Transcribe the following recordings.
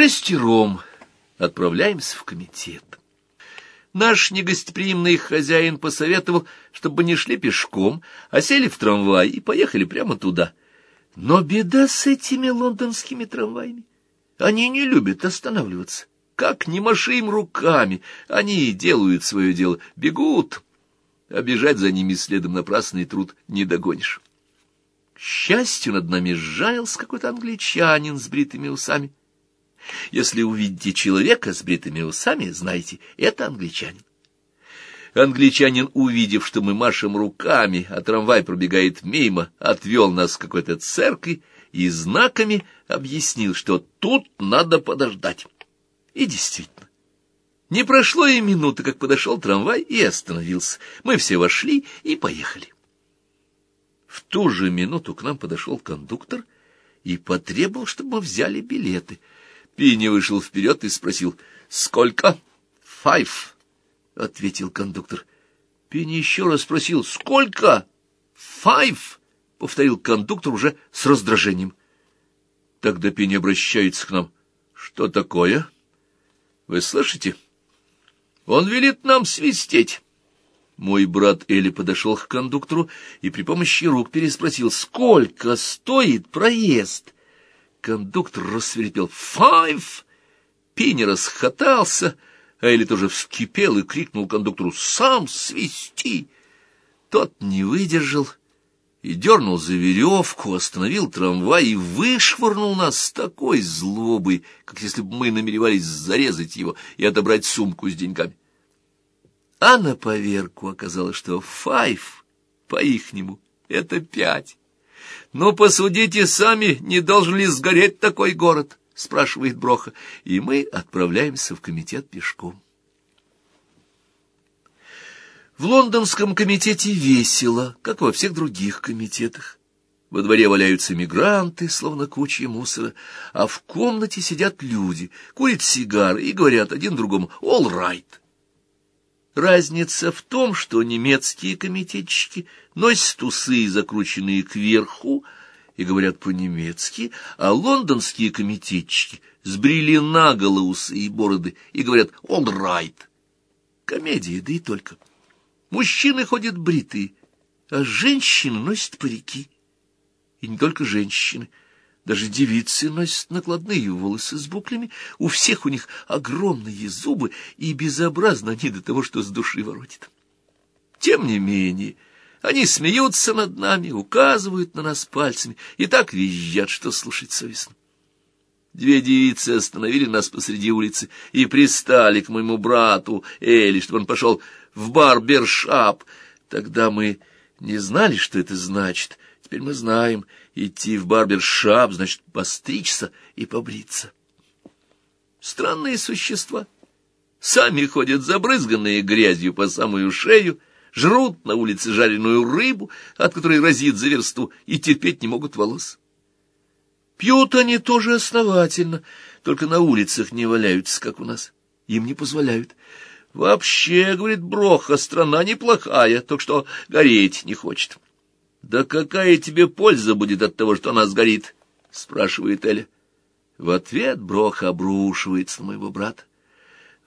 Шестером отправляемся в комитет. Наш негостеприимный хозяин посоветовал, чтобы не шли пешком, а сели в трамвай и поехали прямо туда. Но беда с этими лондонскими трамваями. Они не любят останавливаться. Как не маши им руками, они делают свое дело, бегут. А бежать за ними следом напрасный труд не догонишь. К счастью, над нами сжалился какой-то англичанин с бритыми усами. Если увидите человека с бритыми усами, знайте, это англичанин. Англичанин, увидев, что мы машем руками, а трамвай пробегает мимо, отвел нас к какой-то церкви и знаками объяснил, что тут надо подождать. И действительно, не прошло и минуты, как подошел трамвай и остановился. Мы все вошли и поехали. В ту же минуту к нам подошел кондуктор и потребовал, чтобы мы взяли билеты — Пинни вышел вперед и спросил, «Сколько?» «Файв», — ответил кондуктор. Пинни еще раз спросил, «Сколько?» «Файв», — повторил кондуктор уже с раздражением. Тогда Пинни обращается к нам. «Что такое?» «Вы слышите?» «Он велит нам свистеть». Мой брат Элли подошел к кондуктору и при помощи рук переспросил, «Сколько стоит проезд?» Кондуктор рассверепел «Файв!» Пинни расхотался, а Элли тоже вскипел и крикнул кондуктору «Сам свисти!» Тот не выдержал и дернул за веревку, остановил трамвай и вышвырнул нас с такой злобой, как если бы мы намеревались зарезать его и отобрать сумку с деньгами. А на поверку оказалось, что «файв» по-ихнему — это пять. «Ну, посудите сами, не должен ли сгореть такой город?» — спрашивает Броха, и мы отправляемся в комитет пешком. В лондонском комитете весело, как во всех других комитетах. Во дворе валяются мигранты, словно куча мусора, а в комнате сидят люди, курят сигары и говорят один другому «all right». Разница в том, что немецкие комитетчики носят усы, закрученные кверху, и говорят по-немецки, а лондонские комитетчики сбрили наголо усы и бороды и говорят «all right». Комедия, да и только. Мужчины ходят бритые, а женщины носят парики. И не только женщины — даже девицы носят накладные волосы с буклями, у всех у них огромные зубы, и безобразно они до того, что с души воротит. Тем не менее, они смеются над нами, указывают на нас пальцами и так визжат, что слушать совестно. Две девицы остановили нас посреди улицы и пристали к моему брату Эли, чтобы он пошел в барбершап. Тогда мы не знали, что это значит. Теперь мы знаем — Идти в барбершап значит постричься и побриться. Странные существа. Сами ходят забрызганные грязью по самую шею, жрут на улице жареную рыбу, от которой разит за версту, и терпеть не могут волос. Пьют они тоже основательно, только на улицах не валяются, как у нас. Им не позволяют. Вообще, говорит Броха, страна неплохая, только что гореть не хочет. «Да какая тебе польза будет от того, что она сгорит?» — спрашивает Эля. В ответ Брох обрушивается на моего брата.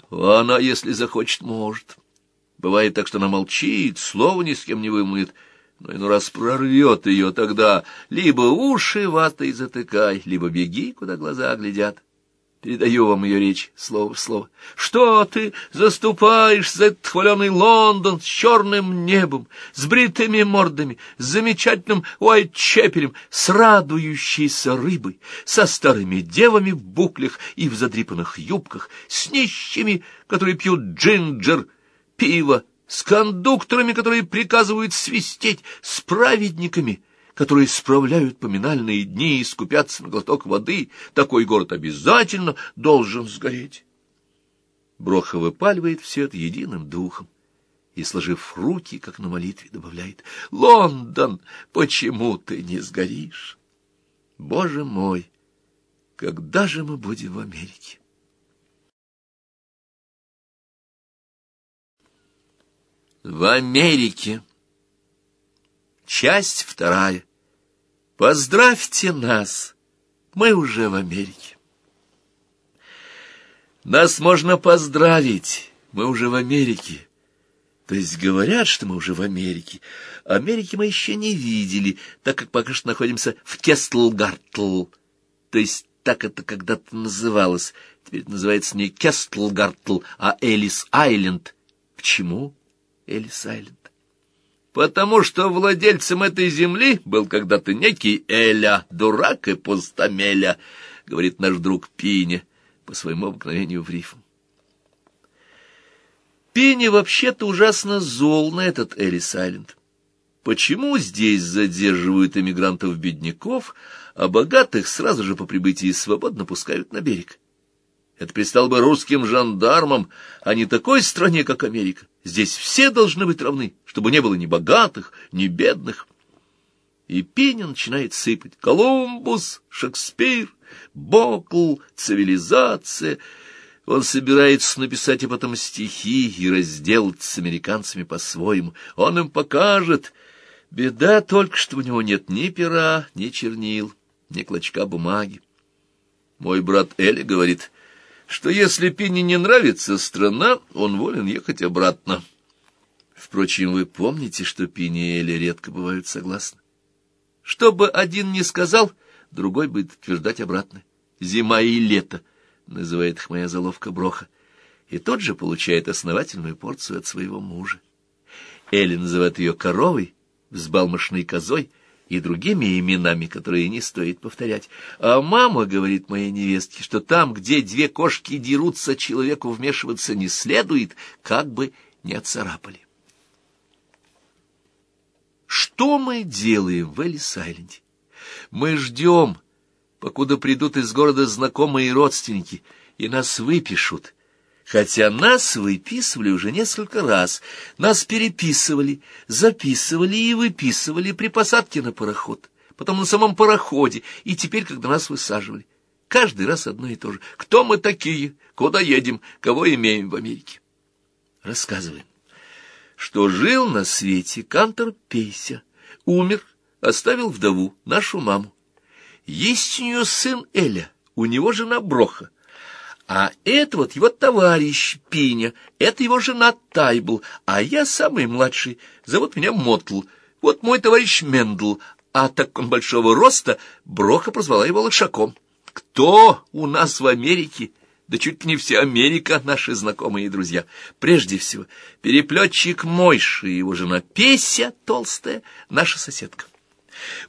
Она, если захочет, может. Бывает так, что она молчит, слова ни с кем не вымолвит, но иной раз прорвет ее тогда. Либо уши ватой затыкай, либо беги, куда глаза глядят. Передаю вам ее речь, слово в слово. Что ты заступаешь за этот хваленый Лондон с черным небом, с бритыми мордами, с замечательным уайтчепелем, с радующейся рыбой, со старыми девами в буклях и в задрипанных юбках, с нищими, которые пьют джинджер, пиво, с кондукторами, которые приказывают свистеть, с праведниками — которые справляют поминальные дни и скупятся на глоток воды, такой город обязательно должен сгореть. Броха выпаливает все это единым духом и, сложив руки, как на молитве, добавляет «Лондон, почему ты не сгоришь? Боже мой, когда же мы будем в Америке?» В Америке Часть вторая. Поздравьте нас, мы уже в Америке. Нас можно поздравить, мы уже в Америке. То есть говорят, что мы уже в Америке. Америки мы еще не видели, так как пока что находимся в Кестлгартл. То есть так это когда-то называлось. Теперь это называется не Кестлгартл, а Элис-Айленд. Почему Элис-Айленд? Потому что владельцем этой земли был когда-то некий Эля, дурак и пустомеля, говорит наш друг Пиня по своему обыкновению в рифм. Пенни вообще-то ужасно зол на этот Элис Айленд. Почему здесь задерживают эмигрантов-бедняков, а богатых сразу же по прибытии свободно пускают на берег? Это пристал бы русским жандармам, а не такой стране, как Америка. Здесь все должны быть равны, чтобы не было ни богатых, ни бедных. И Пеня начинает сыпать. Колумбус, Шекспир, Бокл, цивилизация — он собирается написать об этом стихи и разделаться с американцами по-своему. Он им покажет. Беда только, что у него нет ни пера, ни чернил, ни клочка бумаги. Мой брат Эли говорит, что если Пине не нравится страна, он волен ехать обратно. Впрочем, вы помните, что Пине и Эли редко бывают согласны. Что бы один не сказал, другой будет утверждать обратно. Зима и лето — называет их моя заловка Броха, и тот же получает основательную порцию от своего мужа. Элли называет ее коровой, взбалмошной козой и другими именами, которые не стоит повторять. А мама говорит моей невестке, что там, где две кошки дерутся, человеку вмешиваться не следует, как бы не отцарапали. Что мы делаем в Элис-Айленде? Мы ждем, покуда придут из города знакомые родственники, и нас выпишут. Хотя нас выписывали уже несколько раз, нас переписывали, записывали и выписывали при посадке на пароход, потом на самом пароходе, и теперь, когда нас высаживали. Каждый раз одно и то же. Кто мы такие? Куда едем? Кого имеем в Америке? Рассказываем, что жил на свете Кантор Пейся, умер, оставил вдову, нашу маму. Есть у нее сын Эля, у него жена Броха. А это вот его товарищ Пиня, это его жена Тайбл, а я самый младший, зовут меня Мотл. Вот мой товарищ Мендл, а так он большого роста, Броха прозвала его Лошаком. Кто у нас в Америке? Да чуть не вся Америка наши знакомые и друзья. Прежде всего, переплетчик Мойши и его жена Песя толстая, наша соседка.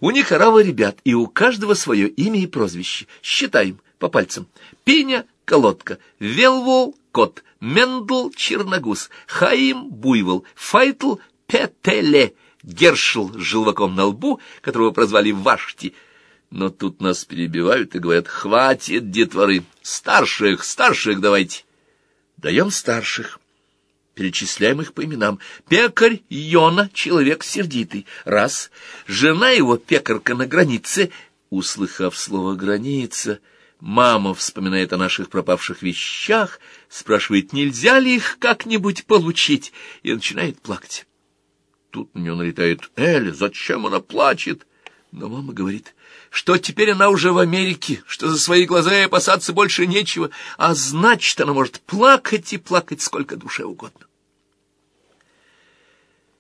У них орава ребят, и у каждого свое имя и прозвище. Считаем по пальцам. Пеня — колодка, Велвол — кот, Мендл — черногуз, Хаим — буйвол, Файтл — петеле, Гершел с желваком на лбу, которого прозвали Вашти. Но тут нас перебивают и говорят, хватит детворы, старших, старших давайте. Даем старших. Перечисляем их по именам. Пекарь Йона, человек сердитый. Раз. Жена его пекарка на границе. Услыхав слово «граница», мама вспоминает о наших пропавших вещах, спрашивает, нельзя ли их как-нибудь получить, и начинает плакать. Тут на нее налетает Эль, зачем она плачет? Но мама говорит, что теперь она уже в Америке, что за свои глаза ей опасаться больше нечего, а значит, она может плакать и плакать сколько душе угодно.